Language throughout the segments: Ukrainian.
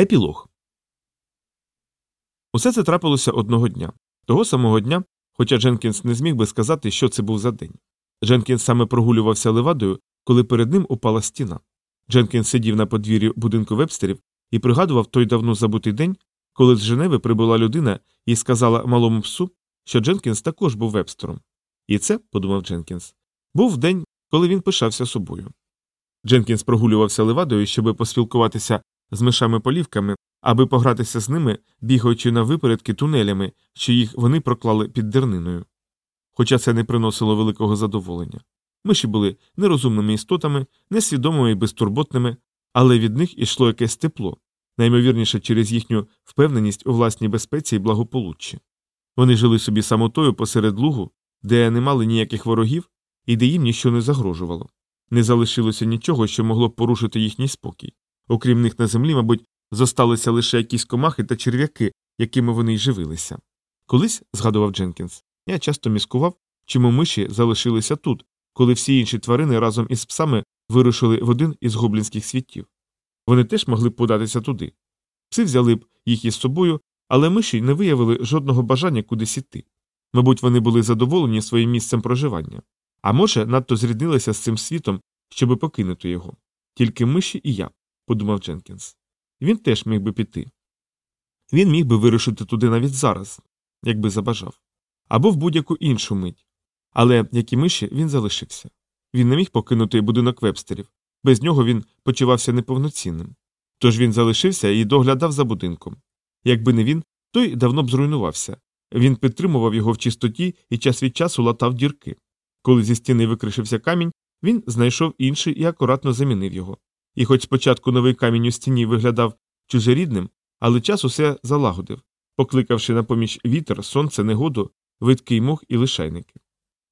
Епілог Усе це трапилося одного дня. Того самого дня, хоча Дженкінс не зміг би сказати, що це був за день. Дженкінс саме прогулювався левадою, коли перед ним упала стіна. Дженкінс сидів на подвір'ї будинку вебстерів і пригадував той давно забутий день, коли з Женеви прибула людина і сказала малому псу, що Дженкінс також був вебстером. І це, подумав Дженкінс, був день, коли він пишався собою. Дженкінс прогулювався левадою, щоб поспілкуватися з мишами полівками, аби погратися з ними, бігаючи на випередки тунелями, що їх вони проклали під дерниною. Хоча це не приносило великого задоволення. Миші були нерозумними істотами, несвідомими і безтурботними, але від них ішло якесь тепло, наймовірніше через їхню впевненість у власній безпеці і благополуччі. Вони жили собі самотою посеред лугу, де не мали ніяких ворогів і де їм ніщо не загрожувало. Не залишилося нічого, що могло б порушити їхній спокій. Окрім них на землі, мабуть, зосталися лише якісь комахи та черв'яки, якими вони й живилися. Колись, згадував Дженкінс, я часто міскував, чому миші залишилися тут, коли всі інші тварини разом із псами вирушили в один із гоблінських світів. Вони теж могли б податися туди. Пси взяли б їх із собою, але миші не виявили жодного бажання кудись іти. Мабуть, вони були задоволені своїм місцем проживання, а може, надто зріднилися з цим світом, щоби покинути його. Тільки миші і я, подумав Дженкінс. Він теж міг би піти. Він міг би вирушити туди навіть зараз, якби забажав, або в будь-яку іншу мить. Але, як і миші, він залишився. Він не міг покинути будинок вебстерів, без нього він почувався неповноцінним. Тож він залишився і доглядав за будинком. Якби не він, той давно б зруйнувався. Він підтримував його в чистоті і час від часу латав дірки. Коли зі стіни викришився камінь, він знайшов інший і акуратно замінив його. І хоч спочатку новий камінь у стіні виглядав чужорідним, але час усе залагодив, покликавши на поміч вітер, сонце, негоду, видкий мох і лишайники.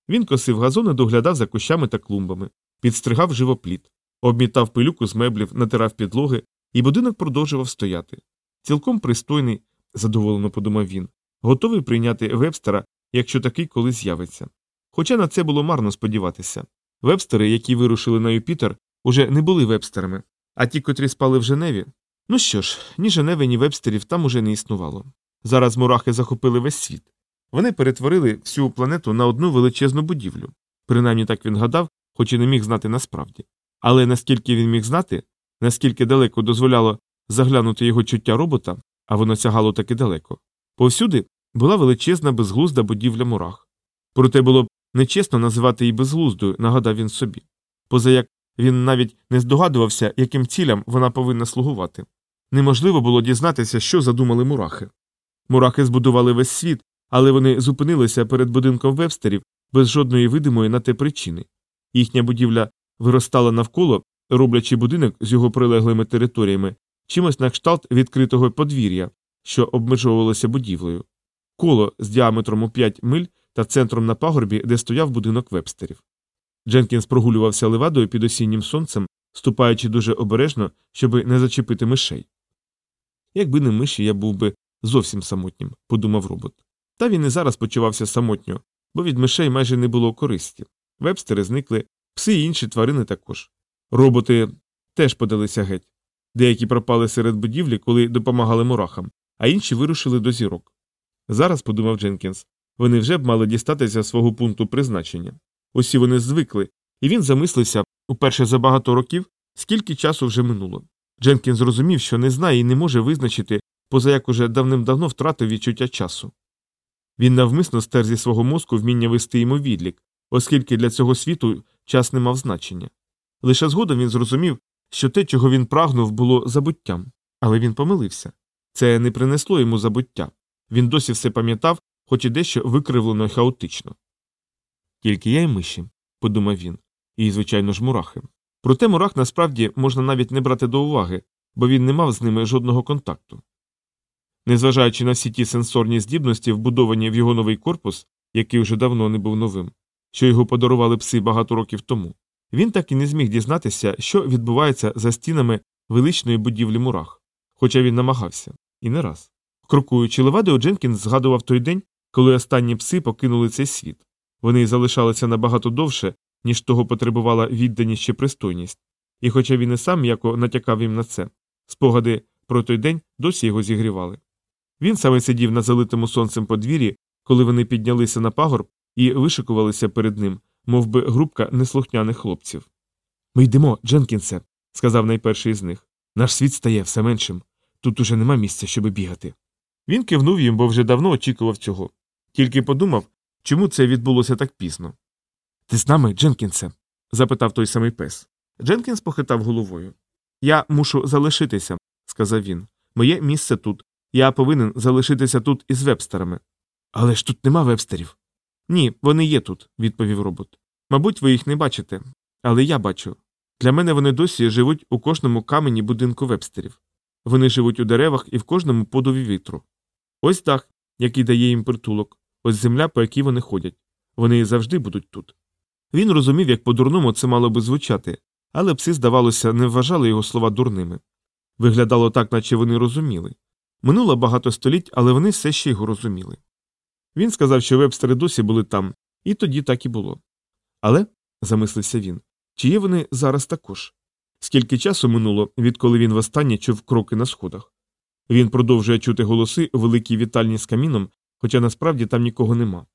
Він косив газони, доглядав за кущами та клумбами, підстригав живопліт, обмітав пилюку з меблів, натирав підлоги, і будинок продовжував стояти. Цілком пристойний, задоволено подумав він, готовий прийняти вебстера, якщо такий колись з'явиться. Хоча на це було марно сподіватися. Вебстери, які вирушили на Юпітер, уже не були вебстерами, а ті, котрі спали в Женеві. Ну що ж, ні Женеви, ні вебстерів там уже не існувало. Зараз мурахи захопили весь світ. Вони перетворили всю планету на одну величезну будівлю. Принаймні так він гадав, хоч і не міг знати насправді. Але наскільки він міг знати, наскільки далеко дозволяло заглянути його чуття робота, а воно сягало таки далеко, повсюди була величезна безглузда будівля мурах. Проте було б нечесно називати її безглуздою, нагадав він собі. Поза як він навіть не здогадувався, яким цілям вона повинна слугувати. Неможливо було дізнатися, що задумали мурахи. Мурахи збудували весь світ, але вони зупинилися перед будинком вебстерів без жодної видимої на те причини. Їхня будівля виростала навколо, роблячи будинок з його прилеглими територіями, чимось на кшталт відкритого подвір'я, що обмежовувалося будівлею, коло з діаметром у 5 миль та центром на пагорбі, де стояв будинок вебстерів. Дженкінс прогулювався левадою під осіннім сонцем, ступаючи дуже обережно, щоб не зачепити мишей. Якби не миші, я був би зовсім самотнім, подумав робот. Та він і зараз почувався самотньо, бо від мишей майже не було користі. Вебстери зникли, пси і інші тварини також. Роботи теж подалися геть. Деякі пропали серед будівлі, коли допомагали мурахам, а інші вирушили до зірок. Зараз, подумав Дженкінс, вони вже б мали дістатися свого пункту призначення. Усі вони звикли, і він замислився уперше за багато років, скільки часу вже минуло. Дженкін зрозумів, що не знає і не може визначити, поза як уже давним-давно втратив відчуття часу. Він навмисно стер зі свого мозку вміння вести йому відлік, оскільки для цього світу час не мав значення. Лише згодом він зрозумів, що те, чого він прагнув, було забуттям, але він помилився. Це не принесло йому забуття. Він досі все пам'ятав, хоч і дещо викривлено й хаотично. Тільки я й миші, подумав він, і, звичайно ж, мурахи. Проте мурах насправді можна навіть не брати до уваги, бо він не мав з ними жодного контакту. Незважаючи на всі ті сенсорні здібності, вбудовані в його новий корпус, який вже давно не був новим, що його подарували пси багато років тому, він так і не зміг дізнатися, що відбувається за стінами величної будівлі мурах, хоча він намагався і не раз. Крокуючи левадою, Дженкінс згадував той день, коли останні пси покинули цей світ. Вони залишалися набагато довше, ніж того потребувала відданість чи пристойність, і хоча він і сам м'яко натякав їм на це, спогади про той день досі його зігрівали. Він саме сидів на залитому сонцем подвір'ї, коли вони піднялися на пагорб і вишикувалися перед ним, мов би групка неслухняних хлопців. Ми йдемо, Дженкінсе, сказав найперший із них. Наш світ стає все меншим. Тут уже нема місця, щоби бігати. Він кивнув їм, бо вже давно очікував цього. Тільки подумав, чому це відбулося так пізно. Ти з нами, Дженкінсе? запитав той самий пес. Дженкінс похитав головою. Я мушу залишитися, сказав він. Моє місце тут. Я повинен залишитися тут із вебстерами. Але ж тут нема вебстерів. Ні, вони є тут, відповів робот. Мабуть, ви їх не бачите, але я бачу. Для мене вони досі живуть у кожному камені будинку вебстерів. Вони живуть у деревах і в кожному подові вітру. Ось дах, який дає їм притулок, ось земля, по якій вони ходять. Вони завжди будуть тут. Він розумів, як по-дурному це мало би звучати, але пси, здавалося, не вважали його слова дурними. Виглядало так, наче вони розуміли. Минуло багато століть, але вони все ще його розуміли. Він сказав, що вебстери досі були там, і тоді так і було. Але, замислився він, чи є вони зараз також? Скільки часу минуло, відколи він востаннє чув кроки на сходах? Він продовжує чути голоси у великій вітальні з каміном, хоча насправді там нікого нема.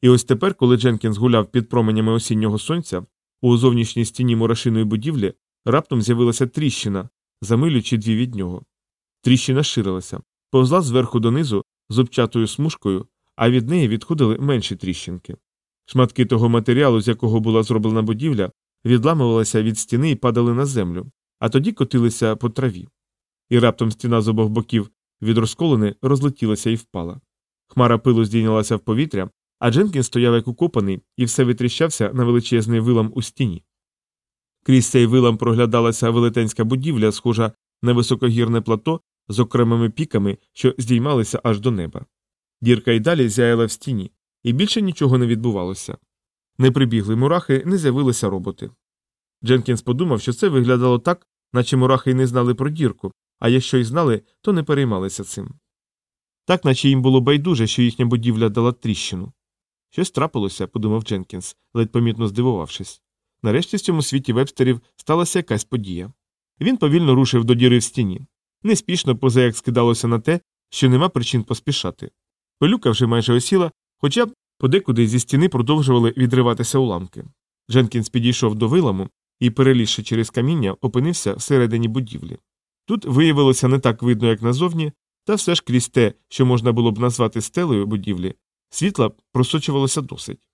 І ось тепер, коли Дженкінс гуляв під променями осіннього сонця, у зовнішній стіні мурашиної будівлі раптом з'явилася тріщина, замилюючи дві від нього. Тріщина ширилася, повзла зверху донизу зубчатою смужкою, а від неї відходили менші тріщинки. Шматки того матеріалу, з якого була зроблена будівля, відламувалися від стіни і падали на землю, а тоді котилися по траві. І раптом стіна з обох боків від розколини розлетілася і впала. Хмара пилу здійнялася в повітря, а Дженкін стояв як укопаний і все витріщався на величезний вилам у стіні. Крізь цей вилам проглядалася велетенська будівля, схожа на високогірне плато з окремими піками, що здіймалися аж до неба. Дірка й далі зяяла в стіні, і більше нічого не відбувалося. Не прибігли мурахи, не з'явилися роботи. Дженкінс подумав, що це виглядало так, наче мурахи й не знали про дірку, а якщо й знали, то не переймалися цим. Так, наче їм було байдуже, що їхня будівля дала тріщину. Щось трапилося, подумав Дженкінс, ледь помітно здивувавшись. Нарешті в цьому світі вебстерів сталася якась подія. Він повільно рушив до діри в стіні. Неспішно, поза як скидалося на те, що нема причин поспішати. Пилюка вже майже осіла, хоча подекуди зі стіни продовжували відриватися уламки. Дженкінс підійшов до виламу і, перелізши через каміння, опинився всередині будівлі. Тут виявилося не так видно, як назовні, та все ж крізь те, що можна було б назвати стелею будівлі, світла просочувалося досить.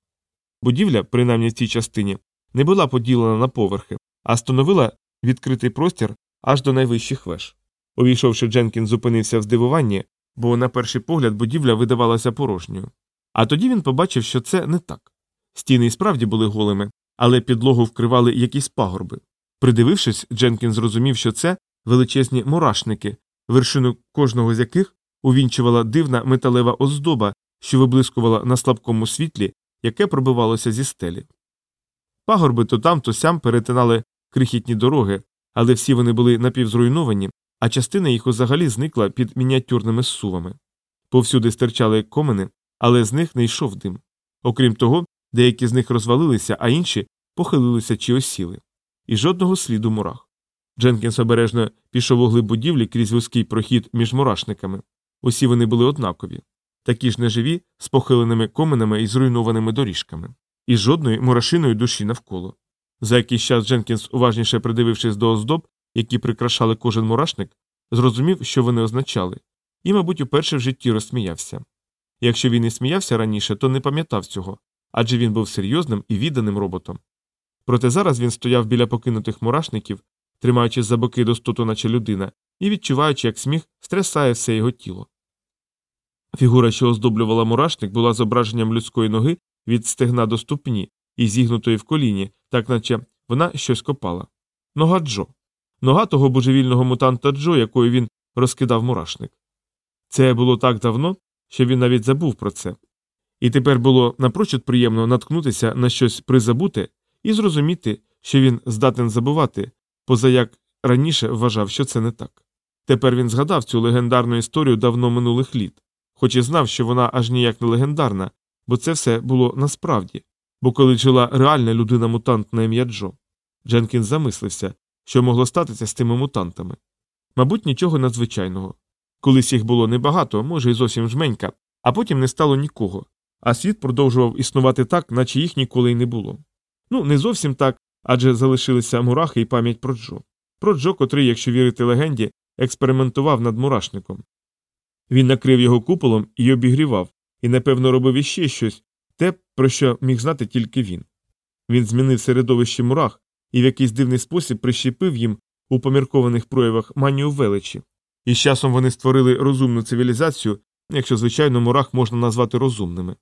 Будівля, принаймні в цій частині, не була поділена на поверхи, а становила відкритий простір аж до найвищих веж. Увійшовши, Дженкін зупинився в здивуванні, бо на перший погляд будівля видавалася порожньою. А тоді він побачив, що це не так. Стіни й справді були голими, але підлогу вкривали якісь пагорби. Придивившись, Дженкін зрозумів, що це величезні мурашники, вершину кожного з яких увінчувала дивна металева оздоба, що виблискувала на слабкому світлі, яке пробивалося зі стелі. Пагорби то там, то сям перетинали крихітні дороги, але всі вони були напівзруйновані, а частина їх взагалі зникла під мініатюрними сувами. Повсюди стирчали комини, але з них не йшов дим. Окрім того, деякі з них розвалилися, а інші похилилися чи осіли. І жодного сліду мурах. Дженкінс обережно пішов у глиб будівлі крізь вузький прохід між мурашниками. Усі вони були однакові, такі ж неживі, з похиленими коминами і зруйнованими доріжками, і жодної мурашиної душі навколо. За якийсь час Дженкінс, уважніше придивившись до оздоб, які прикрашали кожен мурашник, зрозумів, що вони означали, і, мабуть, уперше в житті розсміявся. Якщо він і сміявся раніше, то не пам'ятав цього, адже він був серйозним і відданим роботом. Проте зараз він стояв біля покинутих мурашників, тримаючи за боки достоту, наче людина, і відчуваючи, як сміх стрясає все його тіло. Фігура, що оздоблювала мурашник, була зображенням людської ноги від стегна до ступні і зігнутої в коліні, так наче вона щось копала. Нога Джо. Нога того божевільного мутанта Джо, якою він розкидав мурашник. Це було так давно, що він навіть забув про це. І тепер було напрочуд приємно наткнутися на щось призабуте і зрозуміти, що він здатен забувати, поза як раніше вважав, що це не так. Тепер він згадав цю легендарну історію давно минулих літ, хоч і знав, що вона аж ніяк не легендарна, бо це все було насправді, бо коли жила реальна людина мутант на ім'я Джо. Дженкін замислився, що могло статися з тими мутантами. Мабуть, нічого надзвичайного. Колись їх було небагато, може, і зовсім жменька, а потім не стало нікого. А світ продовжував існувати так, наче їх ніколи й не було. Ну, не зовсім так, адже залишилися мурахи і пам'ять про Джо. Про Джо, котрий, якщо вірити легенді, експериментував над мурашником. Він накрив його куполом і обігрівав, і, напевно, робив іще щось, те, про що міг знати тільки він. Він змінив середовище мурах і в якийсь дивний спосіб прищепив їм у поміркованих проявах манію величі. І з часом вони створили розумну цивілізацію, якщо, звичайно, мурах можна назвати розумними.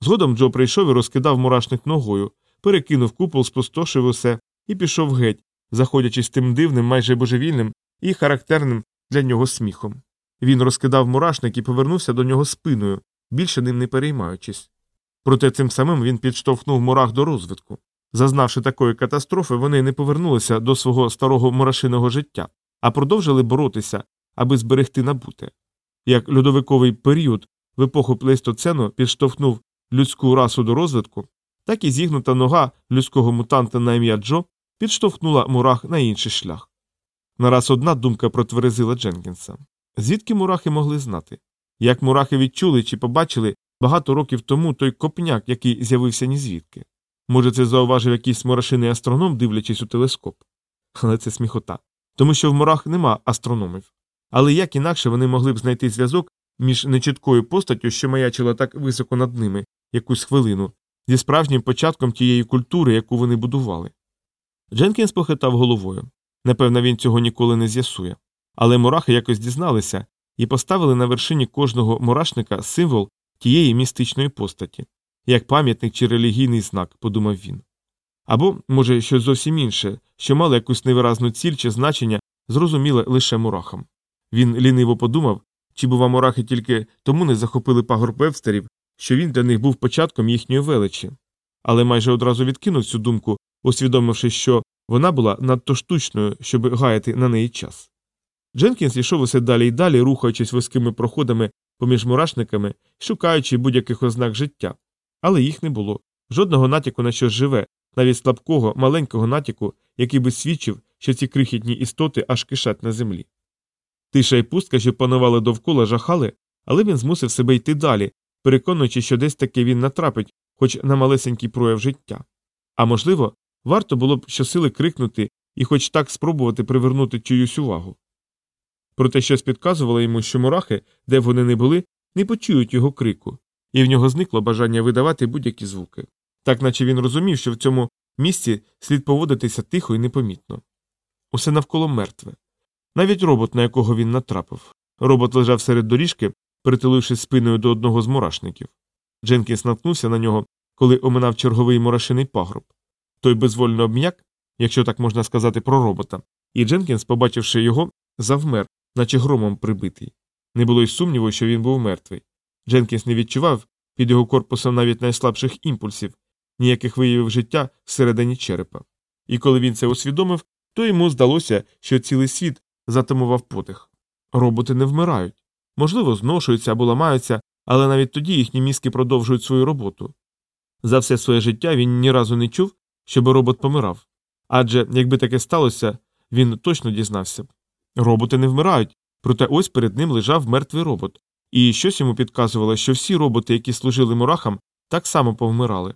Згодом Джо прийшов і розкидав мурашник ногою, перекинув купол, спустошив усе і пішов геть, заходячись тим дивним, майже божевільним і характерним для нього сміхом. Він розкидав мурашник і повернувся до нього спиною, більше ним не переймаючись. Проте цим самим він підштовхнув мурах до розвитку. Зазнавши такої катастрофи, вони не повернулися до свого старого мурашиного життя, а продовжили боротися, аби зберегти набуте. Як льодовиковий період в епоху плейстоцену підштовхнув людську расу до розвитку, так і зігнута нога людського мутанта на ім'я Джо підштовхнула мурах на інший шлях. Нараз одна думка протверезила Дженкінса. Звідки мурахи могли знати? Як мурахи відчули чи побачили багато років тому той копняк, який з'явився ні звідки? Може, це зауважив якийсь мурашиний астроном, дивлячись у телескоп? Але це сміхота. Тому що в мурах нема астрономів. Але як інакше вони могли б знайти зв'язок між нечіткою постаттю, що маячила так високо над ними якусь хвилину, зі справжнім початком тієї культури, яку вони будували. Дженкінс похитав головою. Напевно, він цього ніколи не з'ясує. Але мурахи якось дізналися і поставили на вершині кожного мурашника символ тієї містичної постаті, як пам'ятник чи релігійний знак, подумав він. Або, може, щось зовсім інше, що мало якусь невиразну ціль чи значення, зрозуміле лише мурахам. Він ліниво подумав, чи, бува, мурахи тільки тому не захопили пагорб вебстерів, що він для них був початком їхньої величі, але майже одразу відкинув цю думку, усвідомивши, що вона була надто штучною, щоб гаяти на неї час. Дженкінс йшов усе далі й далі, рухаючись вузькими проходами поміж мурашниками, шукаючи будь-яких ознак життя, але їх не було, жодного натяку на щось живе, навіть слабкого, маленького натяку, який би свідчив, що ці крихітні істоти аж кишать на землі. Тиша і пустка, що панували довкола, жахали, але він змусив себе йти далі, переконуючи, що десь таки він натрапить хоч на малесенький прояв життя. А можливо, варто було б щосили крикнути і хоч так спробувати привернути чиюсь увагу. Проте щось підказувало йому, що мурахи, де б вони не були, не почують його крику, і в нього зникло бажання видавати будь-які звуки. Так наче він розумів, що в цьому місці слід поводитися тихо і непомітно. Усе навколо мертве. Навіть робот, на якого він натрапив. Робот лежав серед доріжки, притулившись спиною до одного з мурашників. Дженкінс наткнувся на нього, коли оминав черговий мурашиний пагроб. Той безвольно обм'як, якщо так можна сказати, про робота, і Дженкінс, побачивши його, завмер, наче громом прибитий. Не було й сумніву, що він був мертвий. Дженкінс не відчував під його корпусом навіть найслабших імпульсів, ніяких виявів життя всередині черепа. І коли він це усвідомив, то йому здалося, що цілий світ затамував подих. Роботи не вмирають. Можливо, зношуються або ламаються, але навіть тоді їхні мізки продовжують свою роботу. За все своє життя він ні разу не чув, щоб робот помирав. Адже, якби таке сталося, він точно дізнався. Роботи не вмирають, проте ось перед ним лежав мертвий робот, і щось йому підказувало, що всі роботи, які служили мурахам, так само повмирали.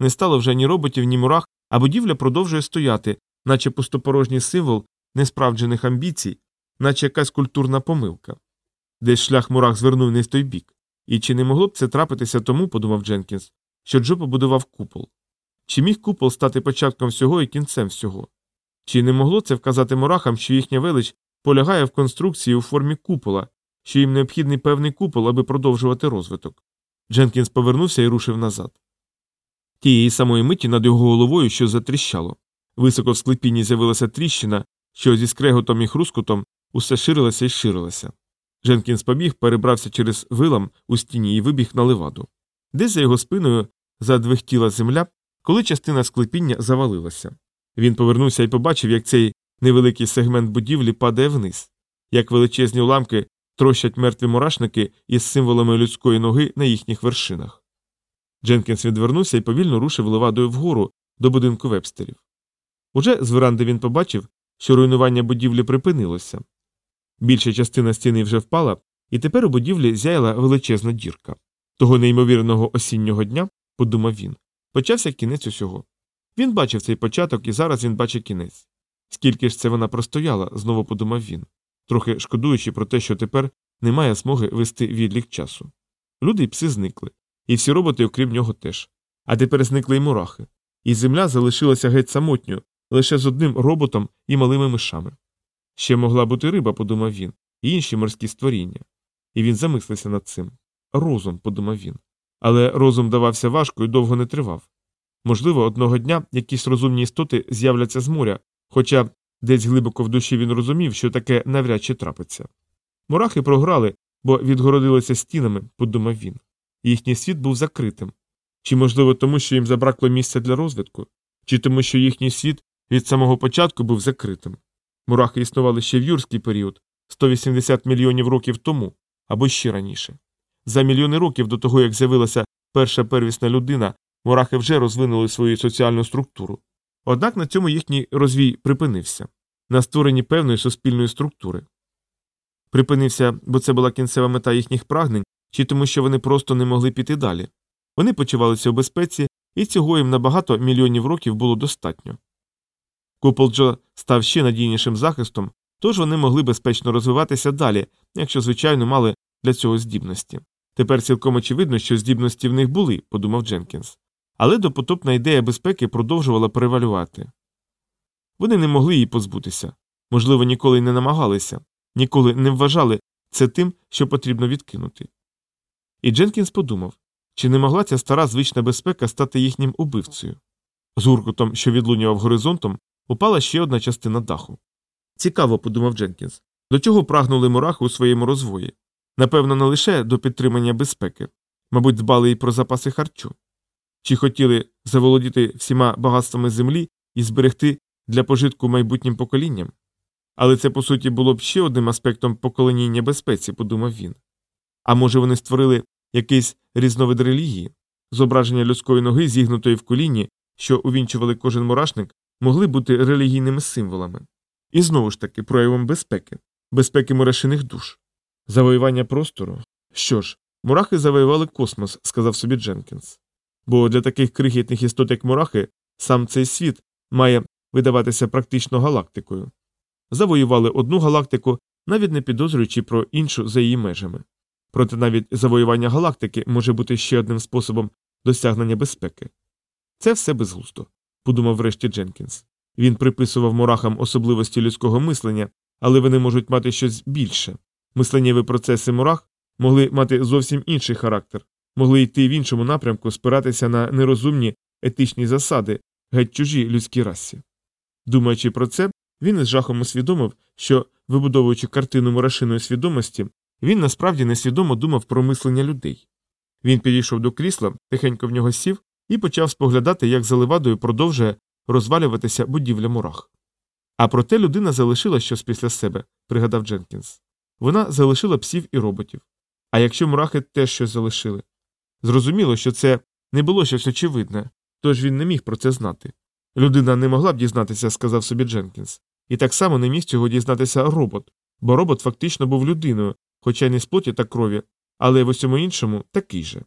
Не стало вже ні роботів, ні мурах, а будівля продовжує стояти, наче пустопорожній символ несправджених амбіцій, наче якась культурна помилка. Десь шлях мурах звернув не в той бік. І чи не могло б це трапитися тому, подумав Дженкінс, що Джо побудував купол? Чи міг купол стати початком всього і кінцем всього? Чи не могло це вказати мурахам, що їхня велич полягає в конструкції у формі купола, що їм необхідний певний купол, аби продовжувати розвиток? Дженкінс повернувся і рушив назад. Тієї самої миті над його головою щось затріщало. Високо в склепінні з'явилася тріщина, що зі скреготом і хрускотом усе ширилося і ширилося. Дженкінс побіг, перебрався через вилам у стіні і вибіг на леваду. Десь за його спиною задвихтіла земля, коли частина склепіння завалилася. Він повернувся і побачив, як цей невеликий сегмент будівлі падає вниз, як величезні уламки трощать мертві мурашники із символами людської ноги на їхніх вершинах. Дженкінс відвернувся і повільно рушив левадою вгору до будинку вебстерів. Уже з веранди він побачив, що руйнування будівлі припинилося. Більша частина стіни вже впала, і тепер у будівлі зяяла величезна дірка. Того неймовірного осіннього дня, подумав він, почався кінець усього. Він бачив цей початок, і зараз він бачить кінець. Скільки ж це вона простояла, знову подумав він, трохи шкодуючи про те, що тепер немає змоги вести відлік часу. Люди й пси зникли, і всі роботи, окрім нього, теж. А тепер зникли й мурахи, і земля залишилася геть самотньою, лише з одним роботом і малими мишами. Ще могла бути риба, подумав він, і інші морські створіння. І він замислився над цим. Розум, подумав він. Але розум давався важко і довго не тривав. Можливо, одного дня якісь розумні істоти з'являться з моря, хоча десь глибоко в душі він розумів, що таке навряд чи трапиться. Мурахи програли, бо відгородилися стінами, подумав він. Їхній світ був закритим. Чи, можливо, тому, що їм забракло місця для розвитку, чи тому, що їхній світ від самого початку був закритим. Мурахи існували ще в юрський період 180 мільйонів років тому або ще раніше. За мільйони років до того, як з'явилася перша первісна людина, мурахи вже розвинули свою соціальну структуру. Однак на цьому їхній розвій припинився на створенні певної суспільної структури. Припинився, бо це була кінцева мета їхніх прагнень, чи тому, що вони просто не могли піти далі. Вони почувалися у безпеці, і цього їм на багато мільйонів років було достатньо. Купол Джо став ще надійнішим захистом, тож вони могли безпечно розвиватися далі, якщо, звичайно, мали для цього здібності. Тепер цілком очевидно, що здібності в них були, подумав Дженкінс. Але допотопна ідея безпеки продовжувала перевалювати. Вони не могли її позбутися, можливо, ніколи й не намагалися, ніколи не вважали це тим, що потрібно відкинути. І Дженкінс подумав чи не могла ця стара звична безпека стати їхнім убивцею? З гуркутом, що відлунював горизонтом, упала ще одна частина даху. Цікаво, подумав Дженкінс, до чого прагнули мурахи у своєму розвої. Напевно, не лише до підтримання безпеки, мабуть, дбали й про запаси харчу. Чи хотіли заволодіти всіма багатствами землі і зберегти для пожитку майбутнім поколінням? Але це, по суті, було б ще одним аспектом покоління безпеці, подумав він. А може, вони створили якийсь різновид релігії, зображення людської ноги, зігнутої в коліні, що увінчували кожен мурашник, могли бути релігійними символами. І знову ж таки проявом безпеки, безпеки мурашиних душ. Завоювання простору. Що ж, мурахи завоювали космос, сказав собі Дженкінс. Бо для таких крихітних істот, як мурахи, сам цей світ має видаватися практично галактикою. Завоювали одну галактику, навіть не підозрюючи про іншу за її межами. Проте навіть завоювання галактики може бути ще одним способом досягнення безпеки. Це все безгусто, подумав врешті Дженкінс. Він приписував мурахам особливості людського мислення, але вони можуть мати щось більше. Мисленнєві процеси мурах могли мати зовсім інший характер, могли йти в іншому напрямку, спиратися на нерозумні етичні засади, геть чужі людській расі. Думаючи про це, він із жахом усвідомив, що, вибудовуючи картину мурашиної свідомості, він насправді несвідомо думав про мислення людей. Він підійшов до крісла, тихенько в нього сів і почав споглядати, як за левадою продовжує розвалюватися будівля мурах. А проте людина залишила щось після себе, пригадав Дженкінс. Вона залишила псів і роботів. А якщо мурахи теж щось залишили? Зрозуміло, що це не було щось очевидне, тож він не міг про це знати. Людина не могла б дізнатися, сказав собі Дженкінс, і так само не міг цього дізнатися робот, бо робот фактично був людиною, хоча й не з плоті та крові, але й в усьому іншому такий же.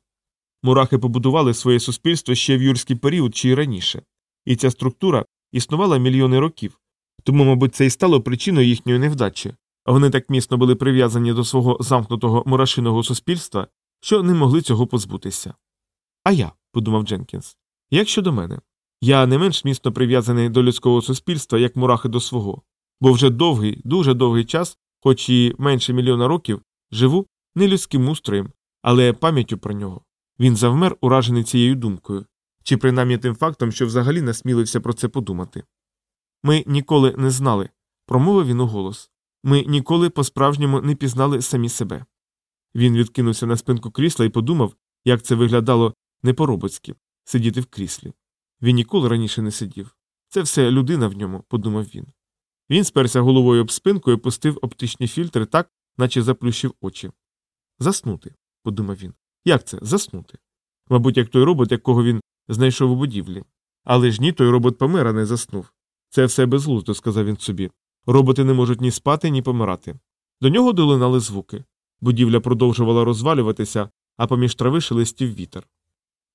Мурахи побудували своє суспільство ще в юрський період чи й раніше, і ця структура існувала мільйони років, тому, мабуть, це і стало причиною їхньої невдачі. Вони так міцно були прив'язані до свого замкнутого мурашиного суспільства, що не могли цього позбутися. А я, подумав Дженкінс, як щодо мене, я не менш міцно прив'язаний до людського суспільства, як мурахи до свого, бо вже довгий, дуже довгий час, хоч і менше мільйона років, живу не людським устроєм, але пам'яттю про нього. Він завмер, уражений цією думкою, чи принаймні тим фактом, що взагалі насмілився про це подумати. Ми ніколи не знали, промовив він у голос. Ми ніколи по справжньому не пізнали самі себе. Він відкинувся на спинку крісла і подумав, як це виглядало не по-робоцьки сидіти в кріслі. Він ніколи раніше не сидів. Це все людина в ньому, подумав він. Він сперся головою об спинку і пустив оптичні фільтри так, наче заплющив очі. Заснути, подумав він. Як це заснути? Мабуть, як той робот, якого він знайшов у будівлі. Але ж ні, той робот помер, а не заснув. Це все безглуздо, сказав він собі. Роботи не можуть ні спати, ні помирати. До нього долинали звуки. Будівля продовжувала розвалюватися, а поміж трави шелестів вітер.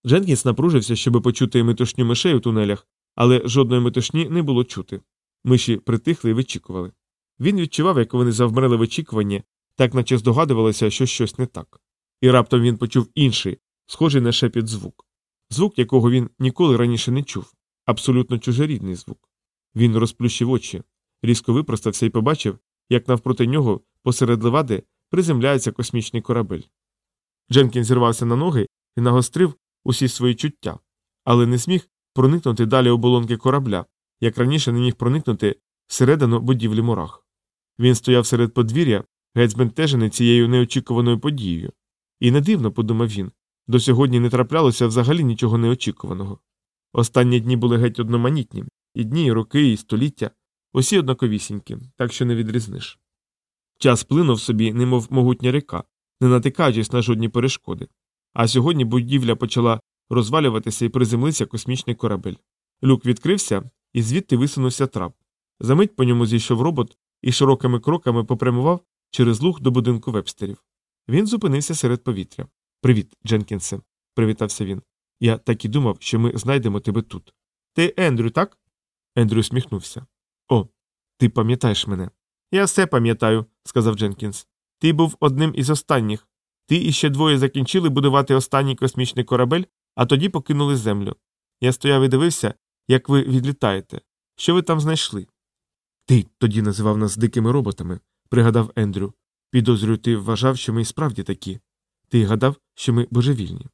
Дженкінс напружився, щоб почути метушню мишей у тунелях, але жодної метушні не було чути. Миші притихли і вичікували. Він відчував, як вони завмерли в очікуванні, так наче здогадувалося, що щось не так. І раптом він почув інший, схожий на шепіт звук. Звук, якого він ніколи раніше не чув, абсолютно чужорідний звук. Він розплющив очі, різко випростався і побачив, як навпроти нього посеред левади приземляється космічний корабель. Дженкін зірвався на ноги і нагострив усі свої чуття, але не зміг проникнути далі оболонки корабля, як раніше не міг проникнути всередину будівлі мурах. Він стояв серед подвір'я, геть збентежений цією неочікуваною подією. І не дивно, подумав він, до сьогодні не траплялося взагалі нічого неочікуваного. Останні дні були геть одноманітні, і дні, і роки, і століття, усі однаковісінькі, так що не відрізниш. Час плинув собі, немов могутня ріка, не натикаючись на жодні перешкоди. А сьогодні будівля почала розвалюватися і приземлився космічний корабель. Люк відкрився, і звідти висунувся трап. Замить по ньому зійшов робот і широкими кроками попрямував через луг до будинку вебстерів. Він зупинився серед повітря. Привіт, Дженкінсе, привітався він. Я так і думав, що ми знайдемо тебе тут. Ти Ендрю, так? Ендрю усміхнувся. О, ти пам'ятаєш мене. Я все пам'ятаю, сказав Дженкінс. Ти був одним із останніх. Ти і ще двоє закінчили будувати останній космічний корабель, а тоді покинули землю. Я стояв і дивився, як ви відлітаєте. Що ви там знайшли? Ти тоді називав нас дикими роботами, пригадав Ендрю. Підозрюю, ти вважав, що ми і справді такі. Ти гадав, що ми божевільні.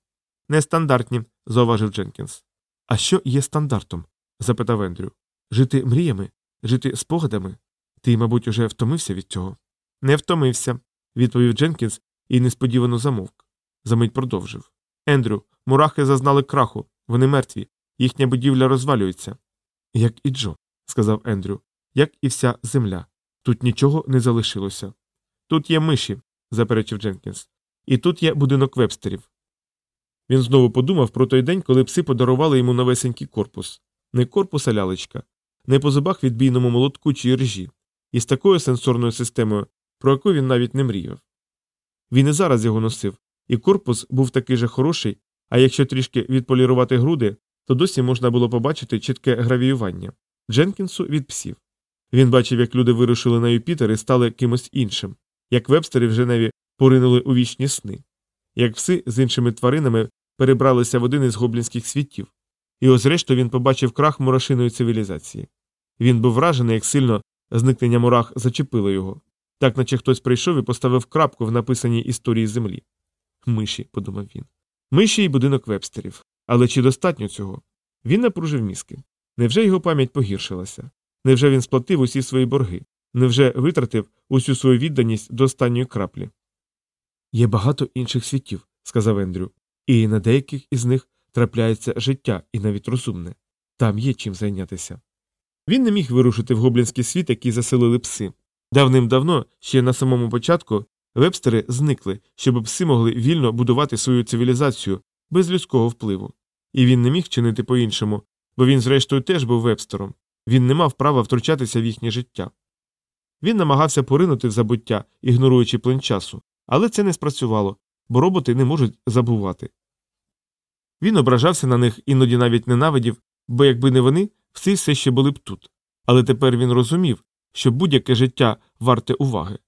Нестандартні, зауважив Дженкінс. А що є стандартом? запитав Ендрю. Жити мріями, жити спогадами. Ти, мабуть, уже втомився від цього? Не втомився, відповів Дженкінс і несподівано замовк. Замить продовжив. Ендрю, мурахи зазнали краху, вони мертві, їхня будівля розвалюється. Як і Джо, сказав Ендрю, як і вся земля. Тут нічого не залишилося. Тут є миші, заперечив Дженкінс. І тут є будинок вебстерів. Він знову подумав про той день, коли пси подарували йому новесенький корпус. Не корпус, а лялечка, не по зубах відбійному молотку чи ржі, і з такою сенсорною системою, про яку він навіть не мріяв. Він і зараз його носив, і корпус був такий же хороший, а якщо трішки відполірувати груди, то досі можна було побачити чітке гравіювання Дженкінсу від псів. Він бачив, як люди вирушили на Юпітер і стали кимось іншим, як вебстери в Женеві поринули у вічні сни, як пси з іншими тваринами перебралися в один із гоблінських світів, і ось решту він побачив крах мурашиної цивілізації. Він був вражений, як сильно зникнення мурах зачепило його, так наче хтось прийшов і поставив крапку в написаній історії землі. Миші, подумав він. Миші і будинок вебстерів. Але чи достатньо цього? Він напружив мізки. Невже його пам'ять погіршилася? Невже він сплатив усі свої борги? Невже витратив усю свою відданість до останньої краплі? Є багато інших світів, сказав Ендрю, і на деяких із них трапляється життя і навіть розумне. Там є чим зайнятися. Він не міг вирушити в гоблінський світ, який заселили пси. Давним-давно, ще на самому початку, вебстери зникли, щоб пси могли вільно будувати свою цивілізацію без людського впливу. І він не міг чинити по іншому, бо він, зрештою, теж був вебстером. Він не мав права втручатися в їхнє життя. Він намагався поринути в забуття, ігноруючи плин часу, але це не спрацювало, бо роботи не можуть забувати. Він ображався на них, іноді навіть ненавидів, бо якби не вони, всі все ще були б тут. Але тепер він розумів, що будь-яке життя варте уваги.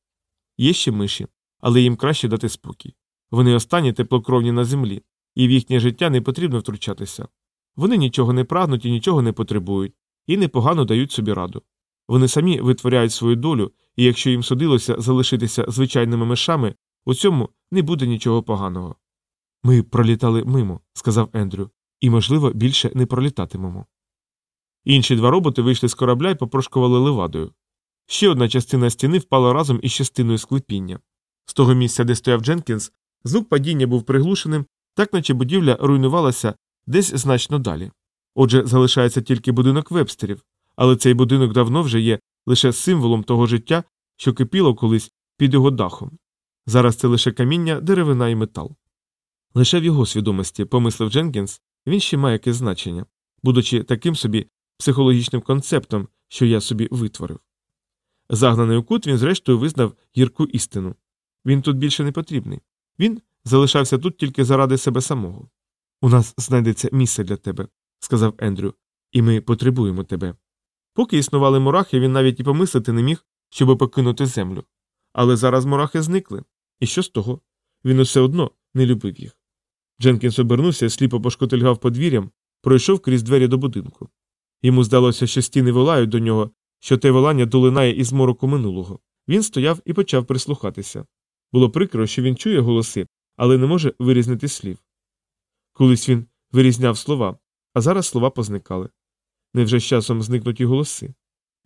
Є ще миші, але їм краще дати спокій. Вони останні теплокровні на землі, і в їхнє життя не потрібно втручатися. Вони нічого не прагнуть і нічого не потребують, і непогано дають собі раду. Вони самі витворяють свою долю, і якщо їм судилося залишитися звичайними мишами, у цьому не буде нічого поганого. Ми пролітали мимо, сказав Ендрю, і, можливо, більше не пролітатимемо. Інші два роботи вийшли з корабля і попрошкували левадою. Ще одна частина стіни впала разом із частиною склепіння. З того місця, де стояв Дженкінс, звук падіння був приглушеним, так наче будівля руйнувалася десь значно далі. Отже, залишається тільки будинок вебстерів, але цей будинок давно вже є лише символом того життя, що кипіло колись під його дахом. Зараз це лише каміння, деревина і метал. Лише в його свідомості, помислив Дженкінс, він ще має якесь значення, будучи таким собі психологічним концептом, що я собі витворив. Загнаний у кут він зрештою визнав гірку істину. Він тут більше не потрібний. Він залишався тут тільки заради себе самого. У нас знайдеться місце для тебе, сказав Ендрю, і ми потребуємо тебе. Поки існували мурахи, він навіть і помислити не міг, щоб покинути землю. Але зараз мурахи зникли. І що з того? Він усе одно не любив їх. Дженкінс обернувся, сліпо пошкотильгав подвір'ям, пройшов крізь двері до будинку. Йому здалося, що стіни волають до нього, що те волання долинає із мороку минулого. Він стояв і почав прислухатися. Було прикро, що він чує голоси, але не може вирізнити слів. Колись він вирізняв слова, а зараз слова позникали. Невже з часом зникнуть і голоси?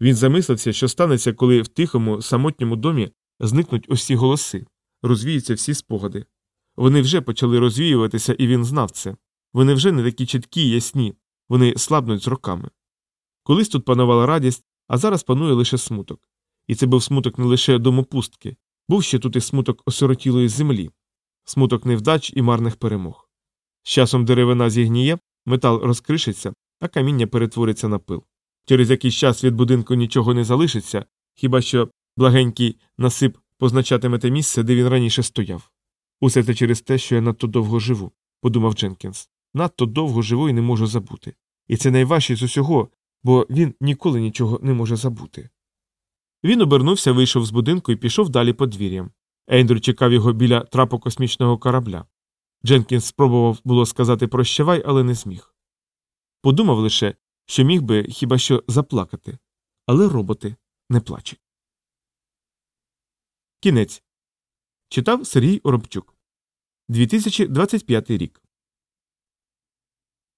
Він замислився, що станеться, коли в тихому, самотньому домі зникнуть усі голоси, розвіються всі спогади. Вони вже почали розвіюватися, і він знав це. Вони вже не такі чіткі й ясні, вони слабнуть з роками. Колись тут панувала радість, а зараз панує лише смуток. І це був смуток не лише домопустки, був ще тут і смуток осиротілої землі, смуток невдач і марних перемог. З часом деревина зігніє, метал розкришиться, а каміння перетвориться на пил. Через якийсь час від будинку нічого не залишиться, хіба що благенький насип позначатиме те місце, де він раніше стояв. Усе це через те, що я надто довго живу, подумав Дженкінс. Надто довго живу і не можу забути. І це найважче з усього, бо він ніколи нічого не може забути. Він обернувся, вийшов з будинку і пішов далі подвір'ям. Ендрю чекав його біля трапу космічного корабля. Дженкінс спробував було сказати прощавай, але не зміг. Подумав лише, що міг би хіба що заплакати, але роботи не плачуть. Кінець читав Сергій Оробчук 2025 рік.